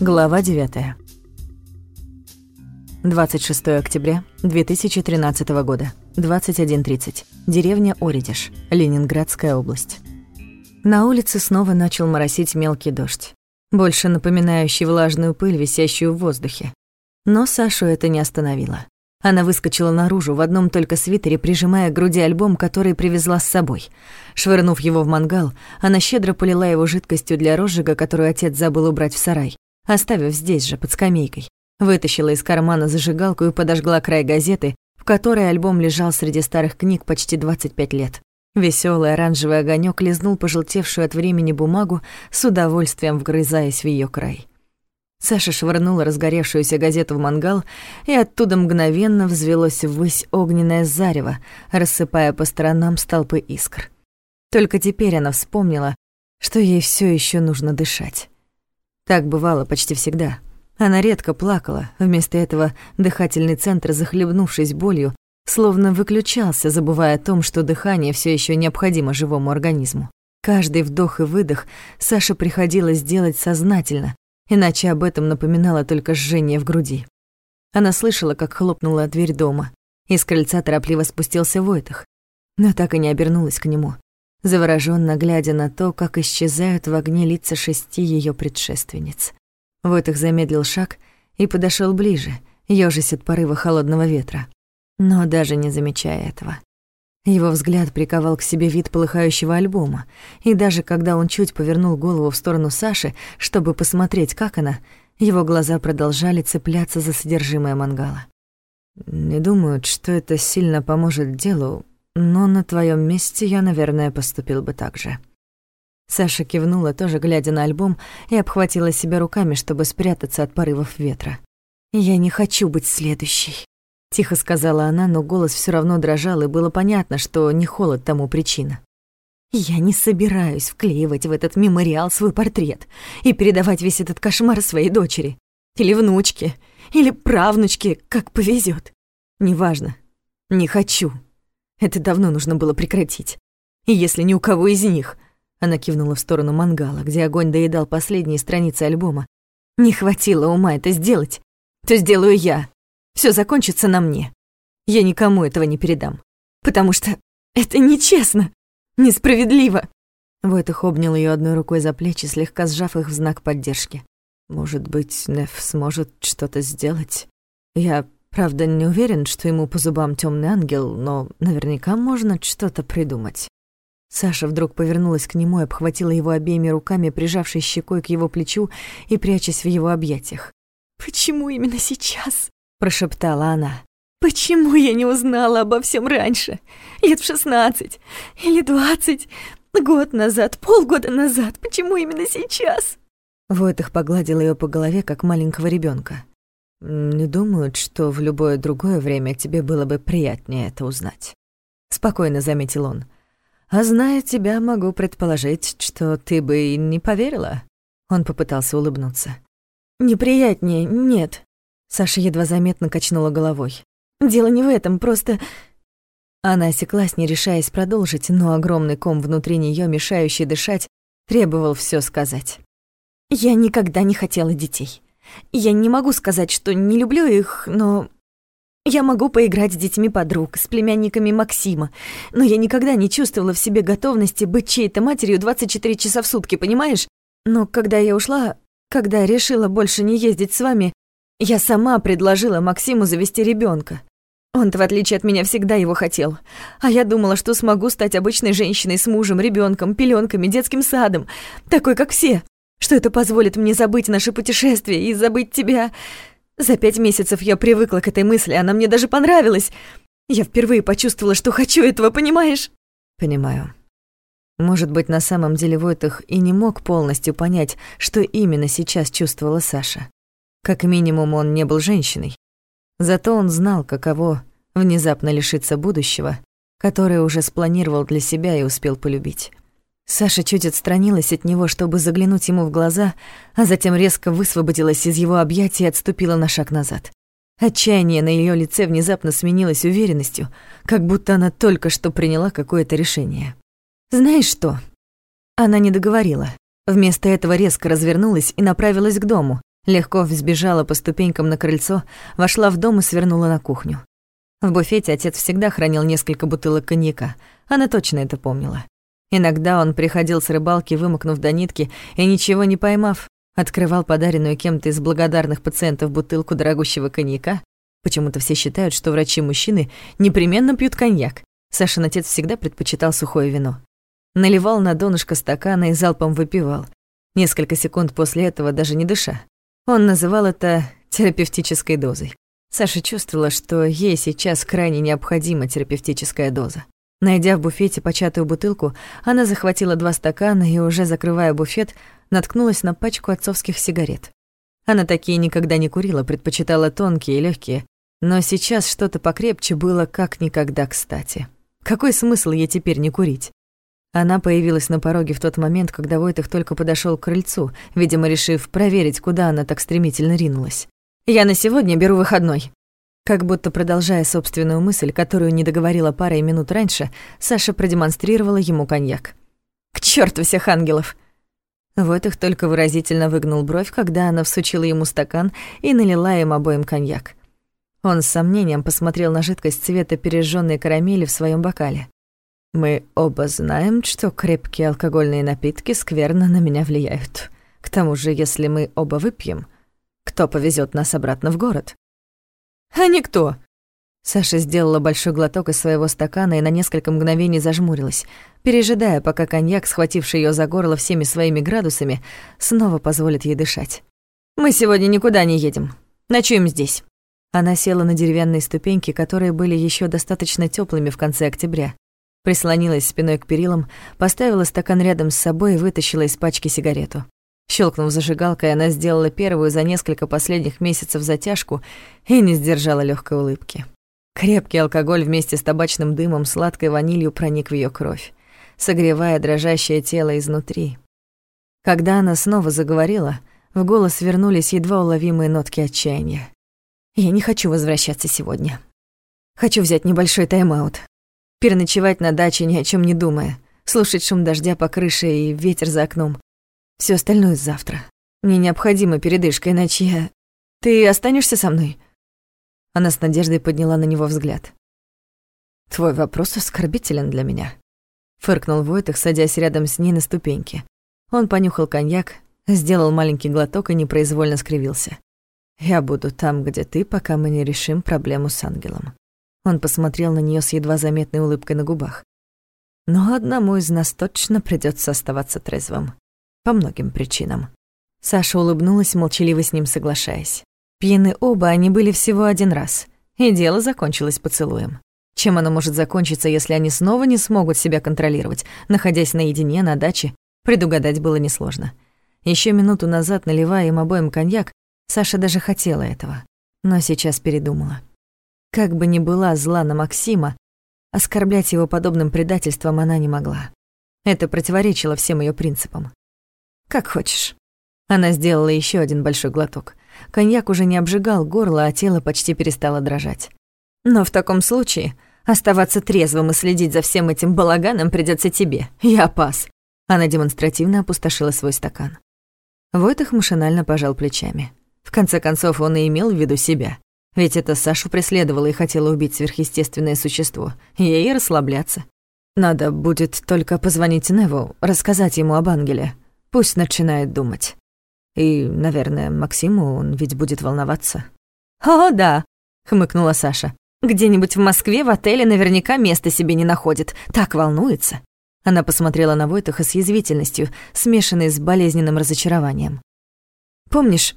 Глава 9. 26 октября 2013 года. 21.30. Деревня Оридиш, Ленинградская область. На улице снова начал моросить мелкий дождь, больше напоминающий влажную пыль, висящую в воздухе. Но Сашу это не остановило. Она выскочила наружу в одном только свитере, прижимая к груди альбом, который привезла с собой. Швырнув его в мангал, она щедро полила его жидкостью для розжига, которую отец забыл убрать в сарай, оставив здесь же, под скамейкой. Вытащила из кармана зажигалку и подожгла край газеты, в которой альбом лежал среди старых книг почти 25 лет. Веселый оранжевый огонек лизнул пожелтевшую от времени бумагу, с удовольствием вгрызаясь в ее край. Саша швырнула разгоревшуюся газету в мангал, и оттуда мгновенно взвелось ввысь огненное зарево, рассыпая по сторонам столпы искр. Только теперь она вспомнила, что ей все еще нужно дышать. Так бывало почти всегда. Она редко плакала, вместо этого дыхательный центр, захлебнувшись болью, словно выключался, забывая о том, что дыхание все еще необходимо живому организму. Каждый вдох и выдох Саше приходилось делать сознательно, иначе об этом напоминало только жжение в груди. Она слышала, как хлопнула дверь дома. Из крыльца торопливо спустился Войтах, но так и не обернулась к нему, заворожённо глядя на то, как исчезают в огне лица шести ее предшественниц. Войтах замедлил шаг и подошел ближе, ёжась от порыва холодного ветра, но даже не замечая этого. Его взгляд приковал к себе вид полыхающего альбома, и даже когда он чуть повернул голову в сторону Саши, чтобы посмотреть, как она, его глаза продолжали цепляться за содержимое мангала. «Не думаю, что это сильно поможет делу, но на твоем месте я, наверное, поступил бы так же». Саша кивнула, тоже глядя на альбом, и обхватила себя руками, чтобы спрятаться от порывов ветра. «Я не хочу быть следующей», Тихо сказала она, но голос все равно дрожал, и было понятно, что не холод тому причина. «Я не собираюсь вклеивать в этот мемориал свой портрет и передавать весь этот кошмар своей дочери. Или внучке, или правнучке, как повезет. Неважно. Не хочу. Это давно нужно было прекратить. И если ни у кого из них...» Она кивнула в сторону мангала, где огонь доедал последние страницы альбома. «Не хватило ума это сделать, то сделаю я. Все закончится на мне. Я никому этого не передам. Потому что это нечестно, несправедливо. Войтых обнял ее одной рукой за плечи, слегка сжав их в знак поддержки. Может быть, Неф сможет что-то сделать? Я, правда, не уверен, что ему по зубам темный ангел, но наверняка можно что-то придумать. Саша вдруг повернулась к нему и обхватила его обеими руками, прижавшись щекой к его плечу и прячась в его объятиях. «Почему именно сейчас?» прошептала она. Почему я не узнала обо всем раньше? Лет в шестнадцать или двадцать, год назад, полгода назад. Почему именно сейчас? Войтых погладил ее по голове, как маленького ребенка. Не думают, что в любое другое время тебе было бы приятнее это узнать. Спокойно заметил он. А зная тебя, могу предположить, что ты бы и не поверила. Он попытался улыбнуться. Неприятнее, нет. Саша едва заметно качнула головой. «Дело не в этом, просто...» Она осеклась, не решаясь продолжить, но огромный ком внутри нее, мешающий дышать, требовал все сказать. «Я никогда не хотела детей. Я не могу сказать, что не люблю их, но... Я могу поиграть с детьми подруг, с племянниками Максима, но я никогда не чувствовала в себе готовности быть чьей-то матерью 24 часа в сутки, понимаешь? Но когда я ушла, когда решила больше не ездить с вами, я сама предложила Максиму завести ребенка. Он-то, в отличие от меня, всегда его хотел. А я думала, что смогу стать обычной женщиной с мужем, ребенком, пеленками, детским садом, такой, как все. Что это позволит мне забыть наше путешествие и забыть тебя. За пять месяцев я привыкла к этой мысли, она мне даже понравилась. Я впервые почувствовала, что хочу этого, понимаешь? Понимаю. Может быть, на самом деле Войтах и не мог полностью понять, что именно сейчас чувствовала Саша. Как минимум, он не был женщиной. Зато он знал, каково внезапно лишиться будущего, которое уже спланировал для себя и успел полюбить. Саша чуть отстранилась от него, чтобы заглянуть ему в глаза, а затем резко высвободилась из его объятий и отступила на шаг назад. Отчаяние на ее лице внезапно сменилось уверенностью, как будто она только что приняла какое-то решение. «Знаешь что?» Она не договорила. Вместо этого резко развернулась и направилась к дому, Легко взбежала по ступенькам на крыльцо, вошла в дом и свернула на кухню. В буфете отец всегда хранил несколько бутылок коньяка. Она точно это помнила. Иногда он приходил с рыбалки, вымокнув до нитки, и, ничего не поймав, открывал подаренную кем-то из благодарных пациентов бутылку дорогущего коньяка. Почему-то все считают, что врачи-мужчины непременно пьют коньяк. Сашин отец всегда предпочитал сухое вино. Наливал на донышко стакана и залпом выпивал. Несколько секунд после этого даже не дыша. Он называл это терапевтической дозой. Саша чувствовала, что ей сейчас крайне необходима терапевтическая доза. Найдя в буфете початую бутылку, она захватила два стакана и, уже закрывая буфет, наткнулась на пачку отцовских сигарет. Она такие никогда не курила, предпочитала тонкие и легкие, но сейчас что-то покрепче было как никогда кстати. Какой смысл ей теперь не курить? Она появилась на пороге в тот момент, когда Войтых только подошел к крыльцу, видимо, решив проверить, куда она так стремительно ринулась. Я на сегодня беру выходной». Как будто продолжая собственную мысль, которую не договорила парой минут раньше, Саша продемонстрировала ему коньяк. «К черту всех ангелов!» Вот их только выразительно выгнул бровь, когда она всучила ему стакан и налила им обоим коньяк. Он с сомнением посмотрел на жидкость цвета пережженной карамели в своем бокале. «Мы оба знаем, что крепкие алкогольные напитки скверно на меня влияют. К тому же, если мы оба выпьем, кто повезет нас обратно в город? А никто. Саша сделала большой глоток из своего стакана и на несколько мгновений зажмурилась, пережидая, пока коньяк, схвативший ее за горло всеми своими градусами, снова позволит ей дышать. «Мы сегодня никуда не едем. Ночуем здесь». Она села на деревянные ступеньки, которые были еще достаточно теплыми в конце октября. Прислонилась спиной к перилам, поставила стакан рядом с собой и вытащила из пачки сигарету. Щелкнув зажигалкой, она сделала первую за несколько последних месяцев затяжку и не сдержала легкой улыбки. Крепкий алкоголь вместе с табачным дымом, сладкой ванилью проник в ее кровь, согревая дрожащее тело изнутри. Когда она снова заговорила, в голос вернулись едва уловимые нотки отчаяния. «Я не хочу возвращаться сегодня. Хочу взять небольшой тайм-аут. Переночевать на даче, ни о чем не думая, слушать шум дождя по крыше и ветер за окном, все остальное завтра. Мне необходима передышка, иначе я... Ты останешься со мной?» Она с надеждой подняла на него взгляд. «Твой вопрос оскорбителен для меня», — фыркнул Войтых, садясь рядом с ней на ступеньке. Он понюхал коньяк, сделал маленький глоток и непроизвольно скривился. «Я буду там, где ты, пока мы не решим проблему с ангелом». Он посмотрел на нее с едва заметной улыбкой на губах. «Но одному из нас точно придется оставаться трезвым. По многим причинам. Саша улыбнулась, молчаливо с ним соглашаясь. Пьяны оба они были всего один раз, и дело закончилось поцелуем. Чем оно может закончиться, если они снова не смогут себя контролировать, находясь наедине на даче, предугадать было несложно. Еще минуту назад, наливая им обоим коньяк, Саша даже хотела этого, но сейчас передумала. Как бы ни была зла на Максима, оскорблять его подобным предательством она не могла. Это противоречило всем ее принципам. «Как хочешь». Она сделала еще один большой глоток. Коньяк уже не обжигал горло, а тело почти перестало дрожать. «Но в таком случае оставаться трезвым и следить за всем этим балаганом придется тебе. Я пас». Она демонстративно опустошила свой стакан. Войтых машинально пожал плечами. В конце концов, он и имел в виду себя. Ведь это Сашу преследовало и хотела убить сверхъестественное существо. Ей расслабляться. Надо будет только позвонить Неву, рассказать ему об ангеле. Пусть начинает думать. И, наверное, Максиму он ведь будет волноваться. «О, да», — хмыкнула Саша. «Где-нибудь в Москве в отеле наверняка места себе не находит. Так волнуется». Она посмотрела на Войтаха с язвительностью, смешанной с болезненным разочарованием. «Помнишь,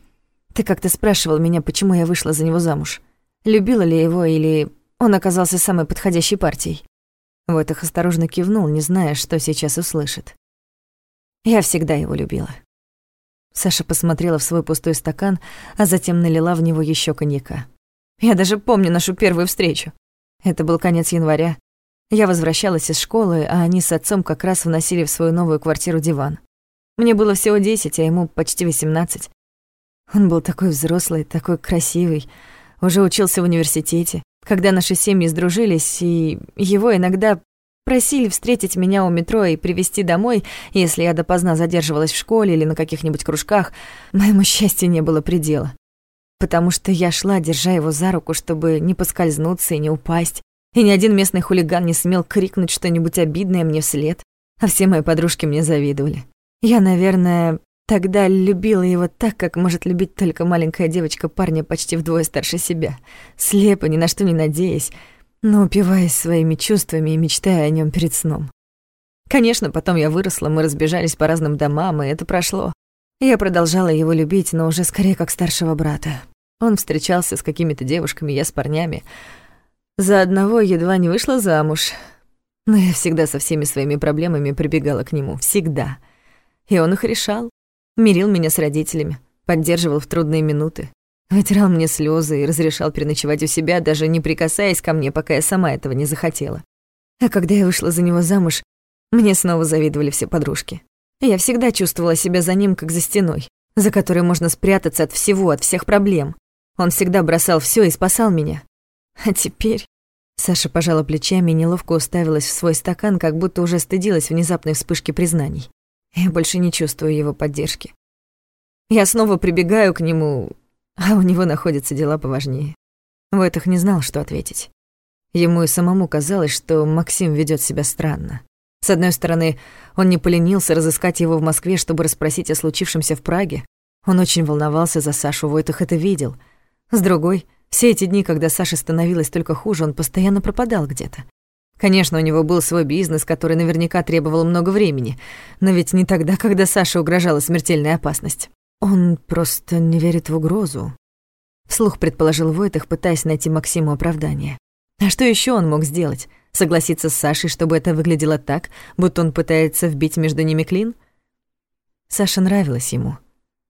ты как-то спрашивал меня, почему я вышла за него замуж? Любила ли его или он оказался самой подходящей партией?» Войтах осторожно кивнул, не зная, что сейчас услышит. Я всегда его любила. Саша посмотрела в свой пустой стакан, а затем налила в него еще коньяка. Я даже помню нашу первую встречу. Это был конец января. Я возвращалась из школы, а они с отцом как раз вносили в свою новую квартиру диван. Мне было всего десять, а ему почти восемнадцать. Он был такой взрослый, такой красивый, уже учился в университете. Когда наши семьи сдружились, и его иногда Просили встретить меня у метро и привезти домой, если я допоздна задерживалась в школе или на каких-нибудь кружках. Моему счастью не было предела. Потому что я шла, держа его за руку, чтобы не поскользнуться и не упасть. И ни один местный хулиган не смел крикнуть что-нибудь обидное мне вслед. А все мои подружки мне завидовали. Я, наверное, тогда любила его так, как может любить только маленькая девочка парня почти вдвое старше себя. Слепо, ни на что не надеясь, но упиваясь своими чувствами и мечтая о нем перед сном. Конечно, потом я выросла, мы разбежались по разным домам, и это прошло. Я продолжала его любить, но уже скорее как старшего брата. Он встречался с какими-то девушками, я с парнями. За одного едва не вышла замуж. Но я всегда со всеми своими проблемами прибегала к нему. Всегда. И он их решал. Мирил меня с родителями, поддерживал в трудные минуты. Вытирал мне слезы и разрешал переночевать у себя, даже не прикасаясь ко мне, пока я сама этого не захотела. А когда я вышла за него замуж, мне снова завидовали все подружки. Я всегда чувствовала себя за ним, как за стеной, за которой можно спрятаться от всего, от всех проблем. Он всегда бросал все и спасал меня. А теперь... Саша пожала плечами и неловко уставилась в свой стакан, как будто уже стыдилась внезапной вспышки признаний. Я больше не чувствую его поддержки. Я снова прибегаю к нему, а у него находятся дела поважнее. Войтах не знал, что ответить. Ему и самому казалось, что Максим ведет себя странно. С одной стороны, он не поленился разыскать его в Москве, чтобы расспросить о случившемся в Праге. Он очень волновался за Сашу, Войтах это видел. С другой, все эти дни, когда Саше становилось только хуже, он постоянно пропадал где-то. Конечно, у него был свой бизнес, который наверняка требовал много времени, но ведь не тогда, когда Саше угрожала смертельная опасность. Он просто не верит в угрозу. Вслух предположил Войтах, пытаясь найти Максиму оправдание. А что еще он мог сделать? Согласиться с Сашей, чтобы это выглядело так, будто он пытается вбить между ними клин? Саша нравилась ему.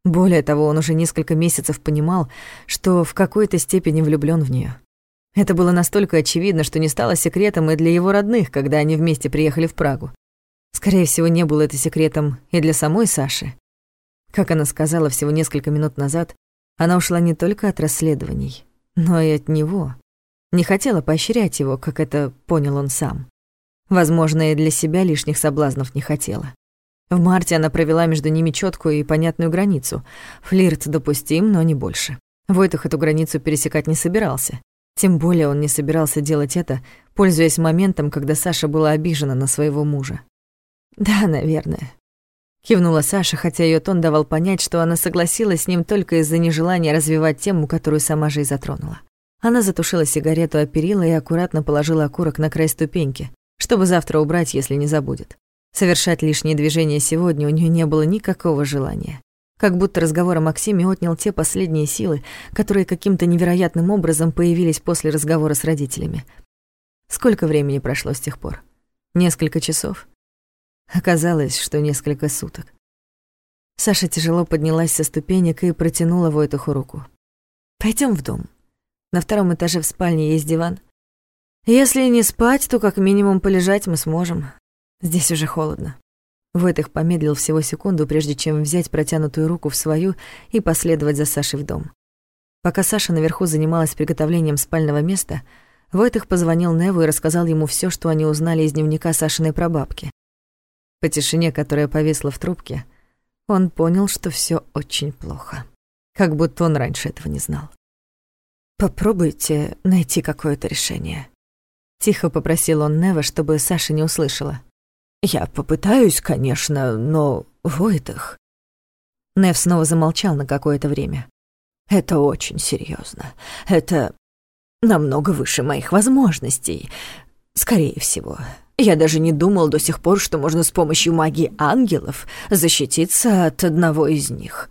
Более того, он уже несколько месяцев понимал, что в какой-то степени влюблён в неё. Это было настолько очевидно, что не стало секретом и для его родных, когда они вместе приехали в Прагу. Скорее всего, не было это секретом и для самой Саши. Как она сказала всего несколько минут назад, она ушла не только от расследований, но и от него. Не хотела поощрять его, как это понял он сам. Возможно, и для себя лишних соблазнов не хотела. В марте она провела между ними четкую и понятную границу. Флирт допустим, но не больше. Войтах эту границу пересекать не собирался. Тем более он не собирался делать это, пользуясь моментом, когда Саша была обижена на своего мужа. «Да, наверное», Кивнула Саша, хотя ее тон давал понять, что она согласилась с ним только из-за нежелания развивать тему, которую сама же и затронула. Она затушила сигарету о перила и аккуратно положила окурок на край ступеньки, чтобы завтра убрать, если не забудет. Совершать лишние движения сегодня у нее не было никакого желания. Как будто разговор о Максиме отнял те последние силы, которые каким-то невероятным образом появились после разговора с родителями. Сколько времени прошло с тех пор? Несколько часов? Оказалось, что несколько суток. Саша тяжело поднялась со ступенек и протянула Войтуху руку. Пойдем в дом. На втором этаже в спальне есть диван. Если не спать, то как минимум полежать мы сможем. Здесь уже холодно». Войтых помедлил всего секунду, прежде чем взять протянутую руку в свою и последовать за Сашей в дом. Пока Саша наверху занималась приготовлением спального места, Войтых позвонил Неву и рассказал ему все, что они узнали из дневника Сашиной прабабки. По тишине, которая повисла в трубке, он понял, что все очень плохо. Как будто он раньше этого не знал. «Попробуйте найти какое-то решение». Тихо попросил он Нева, чтобы Саша не услышала. «Я попытаюсь, конечно, но Войтах...» Нев снова замолчал на какое-то время. «Это очень серьезно. Это намного выше моих возможностей. Скорее всего, я даже не думал до сих пор, что можно с помощью магии ангелов защититься от одного из них.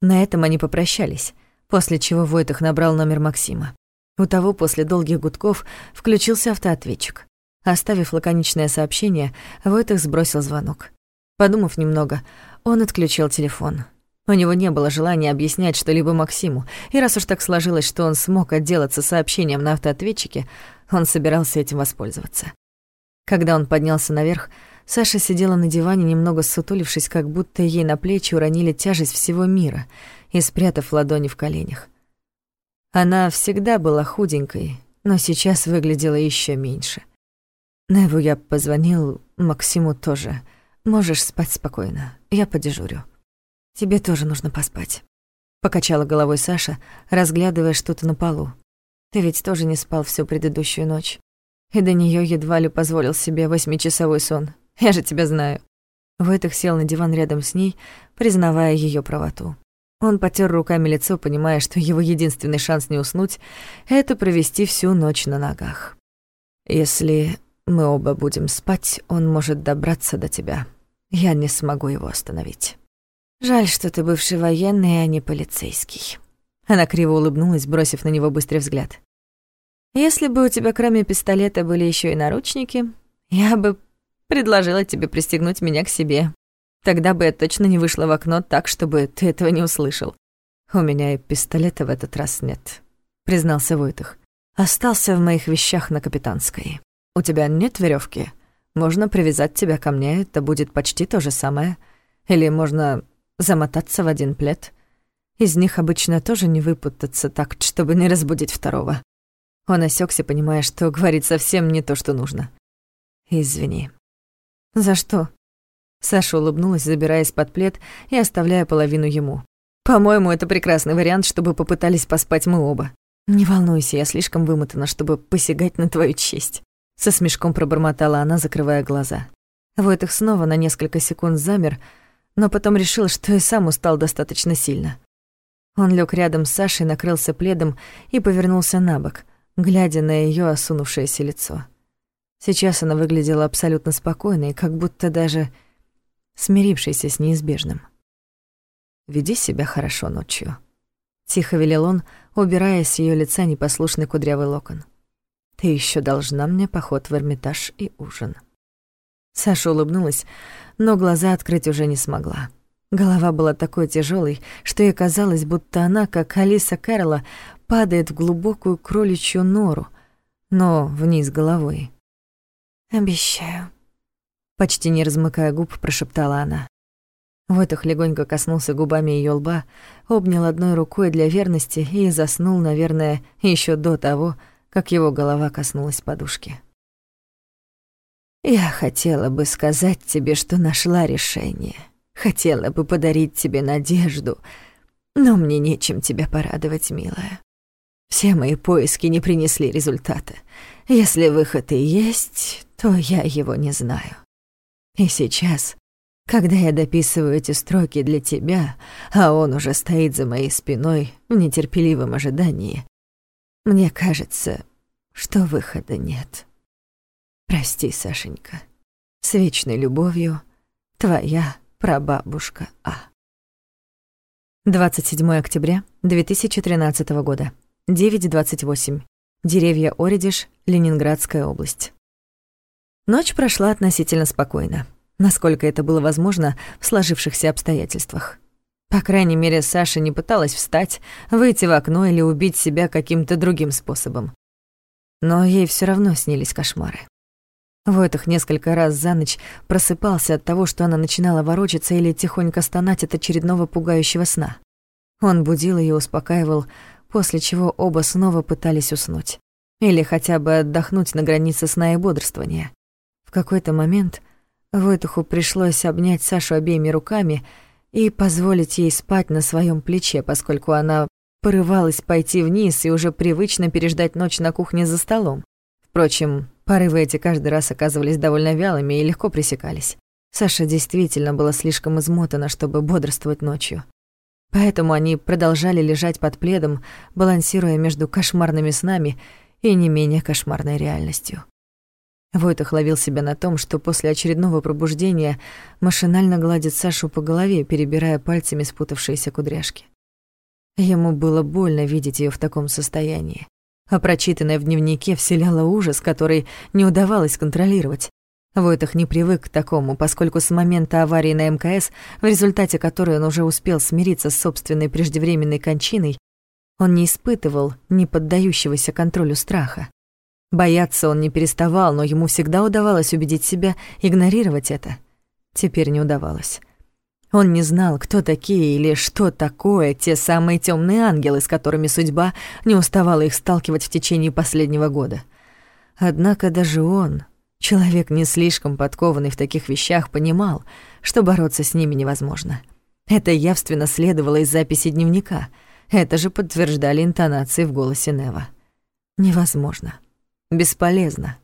На этом они попрощались, после чего Войтах набрал номер Максима. У того после долгих гудков включился автоответчик. Оставив лаконичное сообщение, Войтах сбросил звонок. Подумав немного, он отключил телефон. У него не было желания объяснять что-либо Максиму, и раз уж так сложилось, что он смог отделаться сообщением на автоответчике, он собирался этим воспользоваться. Когда он поднялся наверх, Саша сидела на диване, немного сутулившись, как будто ей на плечи уронили тяжесть всего мира и спрятав ладони в коленях. Она всегда была худенькой, но сейчас выглядела еще меньше. Неву я позвонил, Максиму тоже. Можешь спать спокойно, я подежурю. Тебе тоже нужно поспать. Покачала головой Саша, разглядывая что-то на полу. Ты ведь тоже не спал всю предыдущую ночь. И до неё едва ли позволил себе восьмичасовой сон. Я же тебя знаю. Войтых сел на диван рядом с ней, признавая её правоту. Он потер руками лицо, понимая, что его единственный шанс не уснуть — это провести всю ночь на ногах. «Если мы оба будем спать, он может добраться до тебя. Я не смогу его остановить». «Жаль, что ты бывший военный, а не полицейский». Она криво улыбнулась, бросив на него быстрый взгляд. «Если бы у тебя кроме пистолета были еще и наручники, я бы предложила тебе пристегнуть меня к себе. Тогда бы я точно не вышла в окно так, чтобы ты этого не услышал. У меня и пистолета в этот раз нет, признался Войтых. Остался в моих вещах на капитанской. У тебя нет веревки? Можно привязать тебя ко мне, это будет почти то же самое. Или можно замотаться в один плед. Из них обычно тоже не выпутаться так, чтобы не разбудить второго. Он осекся, понимая, что говорит совсем не то, что нужно. «Извини». «За что?» Саша улыбнулась, забираясь под плед и оставляя половину ему. «По-моему, это прекрасный вариант, чтобы попытались поспать мы оба. Не волнуйся, я слишком вымотана, чтобы посягать на твою честь». Со смешком пробормотала она, закрывая глаза. Войтых снова на несколько секунд замер, но потом решил, что и сам устал достаточно сильно. Он лег рядом с Сашей, накрылся пледом и повернулся на бок, глядя на ее осунувшееся лицо. Сейчас она выглядела абсолютно спокойной, как будто даже смирившийся с неизбежным. «Веди себя хорошо ночью», — тихо велел он, убирая с ее лица непослушный кудрявый локон. «Ты еще должна мне поход в Эрмитаж и ужин». Саша улыбнулась, но глаза открыть уже не смогла. Голова была такой тяжелой, что ей казалось, будто она, как Алиса Кэрролла, падает в глубокую кроличью нору, но вниз головой. «Обещаю», Почти не размыкая губ, прошептала она. Войтах легонько коснулся губами ее лба, обнял одной рукой для верности и заснул, наверное, еще до того, как его голова коснулась подушки. «Я хотела бы сказать тебе, что нашла решение. Хотела бы подарить тебе надежду, но мне нечем тебя порадовать, милая. Все мои поиски не принесли результата. Если выход и есть, то я его не знаю. И сейчас, когда я дописываю эти строки для тебя, а он уже стоит за моей спиной в нетерпеливом ожидании, мне кажется, что выхода нет. Прости, Сашенька. С вечной любовью, твоя прабабушка А. 27 октября 2013 года. 9.28. Деревья Оридиш, Ленинградская область. Ночь прошла относительно спокойно, насколько это было возможно в сложившихся обстоятельствах. По крайней мере, Саша не пыталась встать, выйти в окно или убить себя каким-то другим способом. Но ей все равно снились кошмары. Войтах несколько раз за ночь просыпался от того, что она начинала ворочаться или тихонько стонать от очередного пугающего сна. Он будил ее успокаивал, после чего оба снова пытались уснуть. Или хотя бы отдохнуть на границе сна и бодрствования. В какой-то момент Войтуху пришлось обнять Сашу обеими руками и позволить ей спать на своем плече, поскольку она порывалась пойти вниз и уже привычно переждать ночь на кухне за столом. Впрочем, порывы эти каждый раз оказывались довольно вялыми и легко пресекались. Саша действительно была слишком измотана, чтобы бодрствовать ночью. Поэтому они продолжали лежать под пледом, балансируя между кошмарными снами и не менее кошмарной реальностью. Войтах ловил себя на том, что после очередного пробуждения машинально гладит Сашу по голове, перебирая пальцами спутавшиеся кудряшки. Ему было больно видеть ее в таком состоянии, а прочитанное в дневнике вселяло ужас, который не удавалось контролировать. Войтах не привык к такому, поскольку с момента аварии на МКС, в результате которой он уже успел смириться с собственной преждевременной кончиной, он не испытывал не поддающегося контролю страха. Бояться он не переставал, но ему всегда удавалось убедить себя игнорировать это. Теперь не удавалось. Он не знал, кто такие или что такое те самые темные ангелы, с которыми судьба не уставала их сталкивать в течение последнего года. Однако даже он Человек, не слишком подкованный в таких вещах, понимал, что бороться с ними невозможно. Это явственно следовало из записи дневника. Это же подтверждали интонации в голосе Нева. Невозможно. Бесполезно.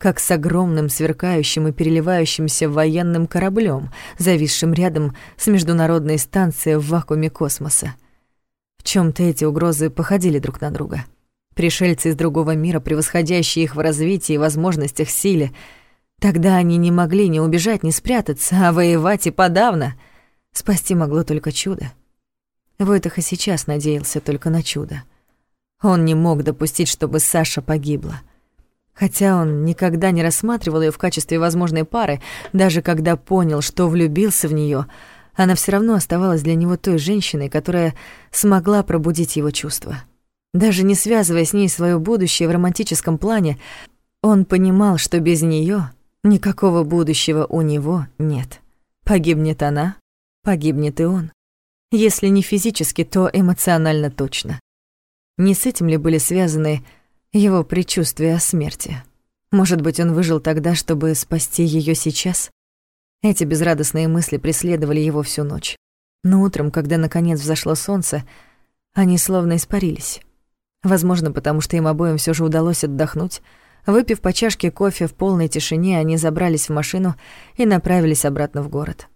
Как с огромным сверкающим и переливающимся военным кораблем, зависшим рядом с международной станцией в вакууме космоса. В чем то эти угрозы походили друг на друга. Пришельцы из другого мира, превосходящие их в развитии и возможностях силе. Тогда они не могли ни убежать, ни спрятаться, а воевать и подавно. Спасти могло только чудо. Войтах и сейчас надеялся только на чудо. Он не мог допустить, чтобы Саша погибла. Хотя он никогда не рассматривал ее в качестве возможной пары, даже когда понял, что влюбился в нее, она все равно оставалась для него той женщиной, которая смогла пробудить его чувства. Даже не связывая с ней свое будущее в романтическом плане, он понимал, что без нее никакого будущего у него нет. Погибнет она, погибнет и он. Если не физически, то эмоционально точно. Не с этим ли были связаны его предчувствия о смерти? Может быть, он выжил тогда, чтобы спасти ее сейчас? Эти безрадостные мысли преследовали его всю ночь. Но утром, когда наконец взошло солнце, они словно испарились. Возможно, потому что им обоим все же удалось отдохнуть. Выпив по чашке кофе в полной тишине, они забрались в машину и направились обратно в город.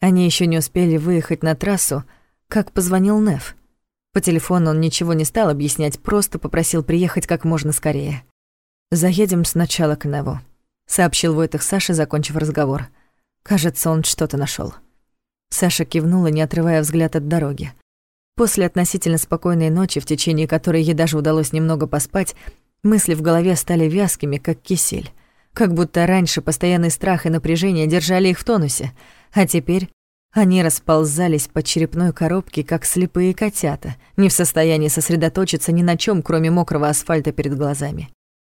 Они еще не успели выехать на трассу, как позвонил Неф. По телефону он ничего не стал объяснять, просто попросил приехать как можно скорее. «Заедем сначала к Неву», — сообщил Войтах Саше, закончив разговор. Кажется, он что-то нашел. Саша кивнула, не отрывая взгляд от дороги. После относительно спокойной ночи, в течение которой ей даже удалось немного поспать, мысли в голове стали вязкими, как кисель. Как будто раньше постоянный страх и напряжение держали их в тонусе, а теперь они расползались по черепной коробке, как слепые котята, не в состоянии сосредоточиться ни на чем, кроме мокрого асфальта перед глазами.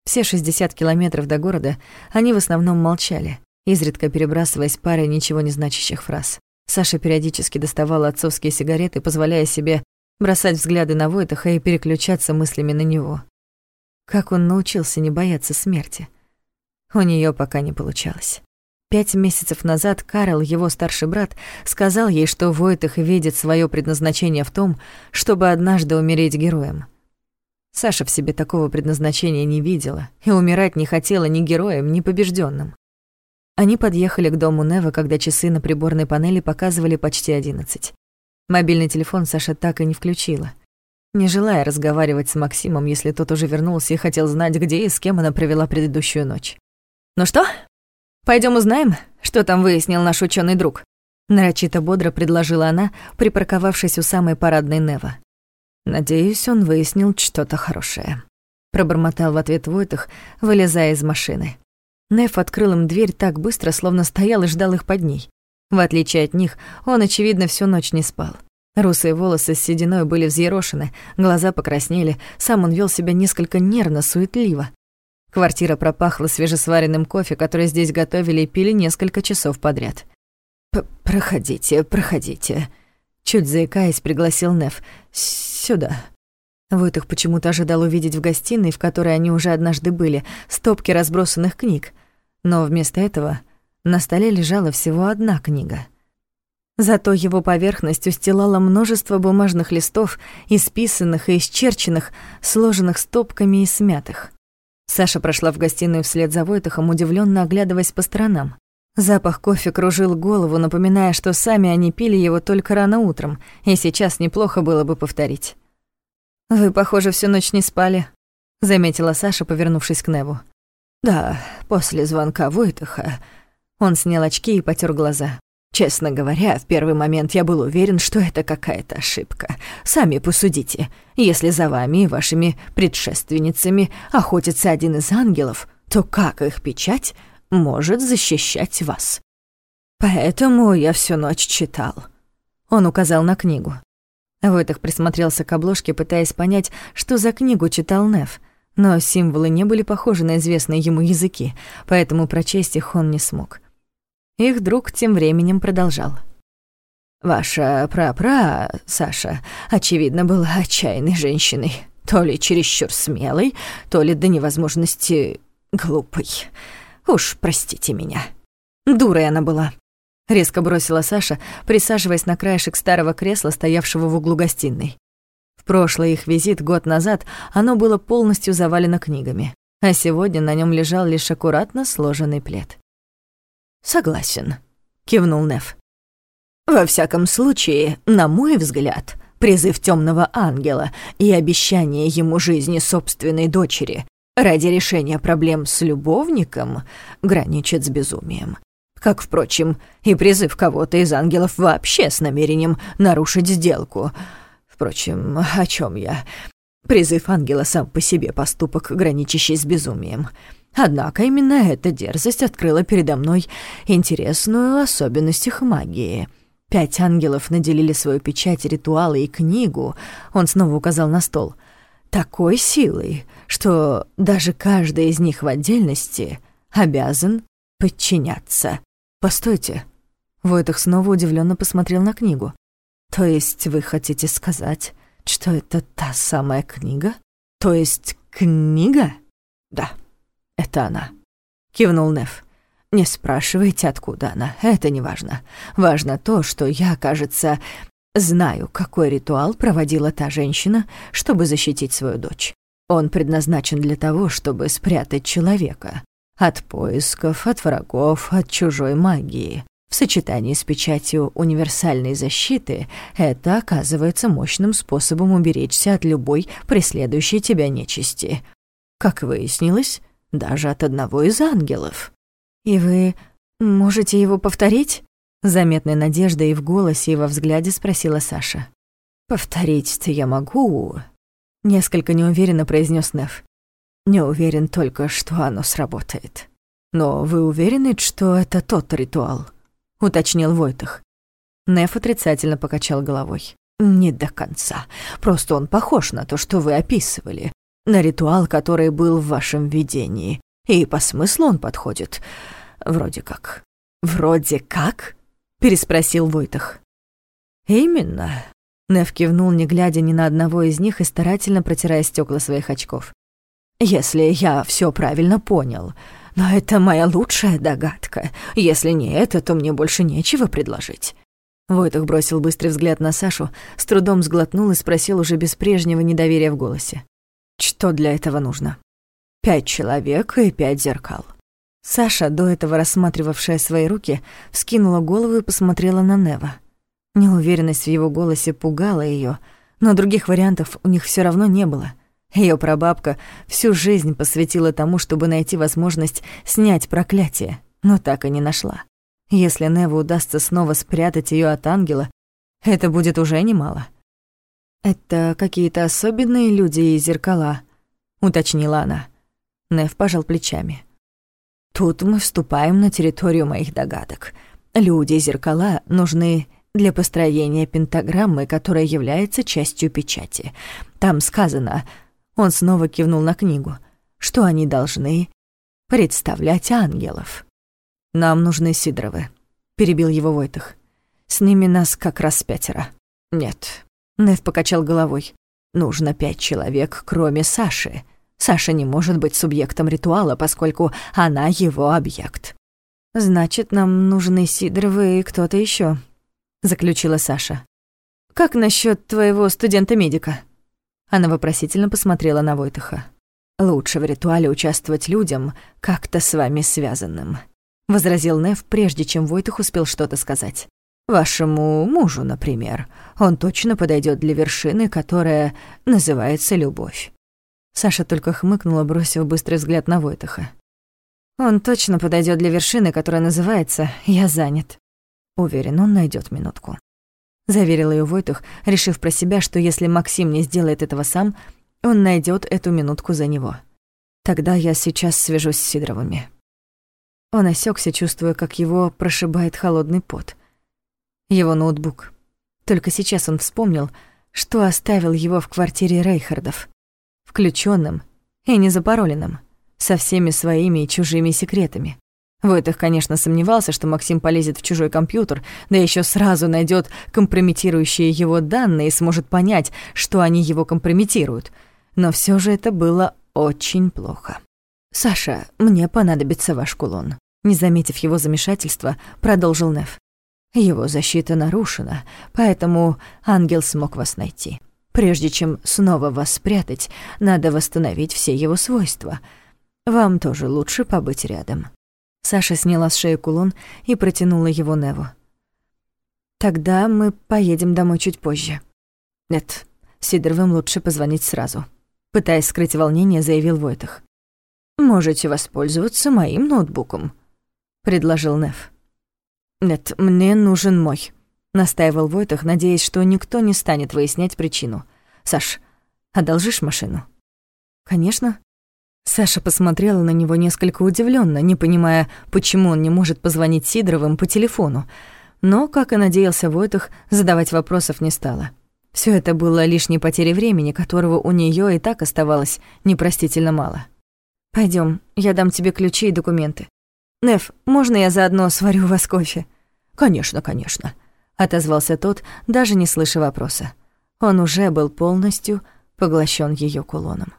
Все 60 километров до города они в основном молчали, изредка перебрасываясь парой ничего не значащих фраз. Саша периодически доставала отцовские сигареты, позволяя себе бросать взгляды на Войтаха и переключаться мыслями на него. Как он научился не бояться смерти? У нее пока не получалось. Пять месяцев назад Карл, его старший брат, сказал ей, что Войтах видит свое предназначение в том, чтобы однажды умереть героем. Саша в себе такого предназначения не видела и умирать не хотела ни героем, ни побежденным. Они подъехали к дому Нева, когда часы на приборной панели показывали почти одиннадцать. Мобильный телефон Саша так и не включила. Не желая разговаривать с Максимом, если тот уже вернулся и хотел знать, где и с кем она провела предыдущую ночь. «Ну что, Пойдем узнаем, что там выяснил наш ученый друг», нарочито бодро предложила она, припарковавшись у самой парадной Нева. «Надеюсь, он выяснил что-то хорошее», пробормотал в ответ Войтах, вылезая из машины. Нев открыл им дверь так быстро, словно стоял и ждал их под ней. В отличие от них, он, очевидно, всю ночь не спал. Русые волосы с сединой были взъерошены, глаза покраснели, сам он вел себя несколько нервно, суетливо. Квартира пропахла свежесваренным кофе, который здесь готовили и пили несколько часов подряд. «Проходите, проходите», — чуть заикаясь, пригласил Неф. «Сюда». Вот их почему-то ожидал увидеть в гостиной, в которой они уже однажды были, стопки разбросанных книг. Но вместо этого на столе лежала всего одна книга. Зато его поверхность устилала множество бумажных листов, исписанных и исчерченных, сложенных стопками и смятых. Саша прошла в гостиную вслед за Войтахом, удивленно оглядываясь по сторонам. Запах кофе кружил голову, напоминая, что сами они пили его только рано утром, и сейчас неплохо было бы повторить. «Вы, похоже, всю ночь не спали», — заметила Саша, повернувшись к Неву. «Да, после звонка Войтаха...» Он снял очки и потер глаза. Честно говоря, в первый момент я был уверен, что это какая-то ошибка. Сами посудите. Если за вами и вашими предшественницами охотится один из ангелов, то как их печать может защищать вас? Поэтому я всю ночь читал. Он указал на книгу. Войтах присмотрелся к обложке, пытаясь понять, что за книгу читал Нев. Но символы не были похожи на известные ему языки, поэтому прочесть их он не смог. Их друг тем временем продолжал. «Ваша прапра, Саша, очевидно, была отчаянной женщиной. То ли чересчур смелой, то ли до невозможности глупой. Уж простите меня. Дурой она была. Резко бросила Саша, присаживаясь на краешек старого кресла, стоявшего в углу гостиной. В прошлый их визит год назад оно было полностью завалено книгами, а сегодня на нем лежал лишь аккуратно сложенный плед. «Согласен», — кивнул Неф. «Во всяком случае, на мой взгляд, призыв темного ангела и обещание ему жизни собственной дочери ради решения проблем с любовником граничит с безумием. Как, впрочем, и призыв кого-то из ангелов вообще с намерением нарушить сделку. Впрочем, о чем я? Призыв ангела сам по себе поступок, граничащий с безумием. Однако именно эта дерзость открыла передо мной интересную особенность их магии. Пять ангелов наделили свою печать, ритуалы и книгу, он снова указал на стол, такой силой, что даже каждый из них в отдельности обязан подчиняться. Постойте. Войтах снова удивленно посмотрел на книгу. То есть вы хотите сказать, что это та самая книга? То есть книга? Да, это она. Кивнул Неф. Не спрашивайте, откуда она, это не важно. Важно то, что я, кажется, знаю, какой ритуал проводила та женщина, чтобы защитить свою дочь. Он предназначен для того, чтобы спрятать человека от поисков, от врагов, от чужой магии. В сочетании с печатью универсальной защиты это оказывается мощным способом уберечься от любой преследующей тебя нечисти. Как выяснилось, даже от одного из ангелов. «И вы можете его повторить?» Заметной надеждой и в голосе, и во взгляде спросила Саша. «Повторить-то я могу», — несколько неуверенно произнес Неф. «Не уверен только, что оно сработает. Но вы уверены, что это тот ритуал?» — уточнил Войтах. Неф отрицательно покачал головой. «Не до конца. Просто он похож на то, что вы описывали. На ритуал, который был в вашем видении. И по смыслу он подходит. Вроде как. Вроде как? переспросил Войтах. Именно. Нев кивнул, не глядя ни на одного из них и старательно протирая стекла своих очков. Если я все правильно понял. Но это моя лучшая догадка. Если не это, то мне больше нечего предложить. Войтах бросил быстрый взгляд на Сашу, с трудом сглотнул и спросил уже без прежнего недоверия в голосе. «Что для этого нужно?» «Пять человек и пять зеркал. Саша, до этого рассматривавшая свои руки, вскинула голову и посмотрела на Нева. Неуверенность в его голосе пугала ее, но других вариантов у них все равно не было. Ее прабабка всю жизнь посвятила тому, чтобы найти возможность снять проклятие, но так и не нашла. Если Неву удастся снова спрятать ее от ангела, это будет уже немало. «Это какие-то особенные люди и зеркала», — уточнила она. Нев пожал плечами. Тут мы вступаем на территорию моих догадок. Люди-зеркала нужны для построения пентаграммы, которая является частью печати. Там сказано, он снова кивнул на книгу, что они должны представлять ангелов. Нам нужны Сидоровы, перебил его Войтах. С ними нас как раз пятеро. Нет, Нев покачал головой. Нужно пять человек, кроме Саши. Саша не может быть субъектом ритуала, поскольку она его объект. «Значит, нам нужны Сидоровы и кто-то еще, заключила Саша. «Как насчет твоего студента-медика?» Она вопросительно посмотрела на Войтаха. «Лучше в ритуале участвовать людям, как-то с вами связанным», — возразил Нев, прежде чем Войтах успел что-то сказать. «Вашему мужу, например. Он точно подойдет для вершины, которая называется любовь. Саша только хмыкнула, бросив быстрый взгляд на Войтаха. «Он точно подойдет для вершины, которая называется «Я занят». Уверен, он найдет минутку». Заверил ее Войтах, решив про себя, что если Максим не сделает этого сам, он найдет эту минутку за него. Тогда я сейчас свяжусь с Сидоровыми. Он осекся, чувствуя, как его прошибает холодный пот. Его ноутбук. Только сейчас он вспомнил, что оставил его в квартире Рейхардов включенным и незапароленным, со всеми своими и чужими секретами. Войтах, конечно, сомневался, что Максим полезет в чужой компьютер, да еще сразу найдет компрометирующие его данные и сможет понять, что они его компрометируют. Но все же это было очень плохо. «Саша, мне понадобится ваш кулон», — не заметив его замешательства, продолжил Нев. «Его защита нарушена, поэтому ангел смог вас найти. Прежде чем снова вас спрятать, надо восстановить все его свойства. Вам тоже лучше побыть рядом». Саша сняла с шеи кулон и протянула его Неву. «Тогда мы поедем домой чуть позже». «Нет, Сидоровым лучше позвонить сразу», — пытаясь скрыть волнение, заявил Войтах. «Можете воспользоваться моим ноутбуком», — предложил Нев. «Нет, мне нужен мой», — настаивал Войтах, надеясь, что никто не станет выяснять причину. «Саш, одолжишь машину?» «Конечно». Саша посмотрела на него несколько удивленно, не понимая, почему он не может позвонить Сидоровым по телефону, но, как и надеялся Войтах, задавать вопросов не стала. Все это было лишней потерей времени, которого у нее и так оставалось непростительно мало. Пойдем, я дам тебе ключи и документы. Неф, можно я заодно сварю у вас кофе? Конечно, конечно, отозвался тот, даже не слыша вопроса. Он уже был полностью поглощен ее кулоном.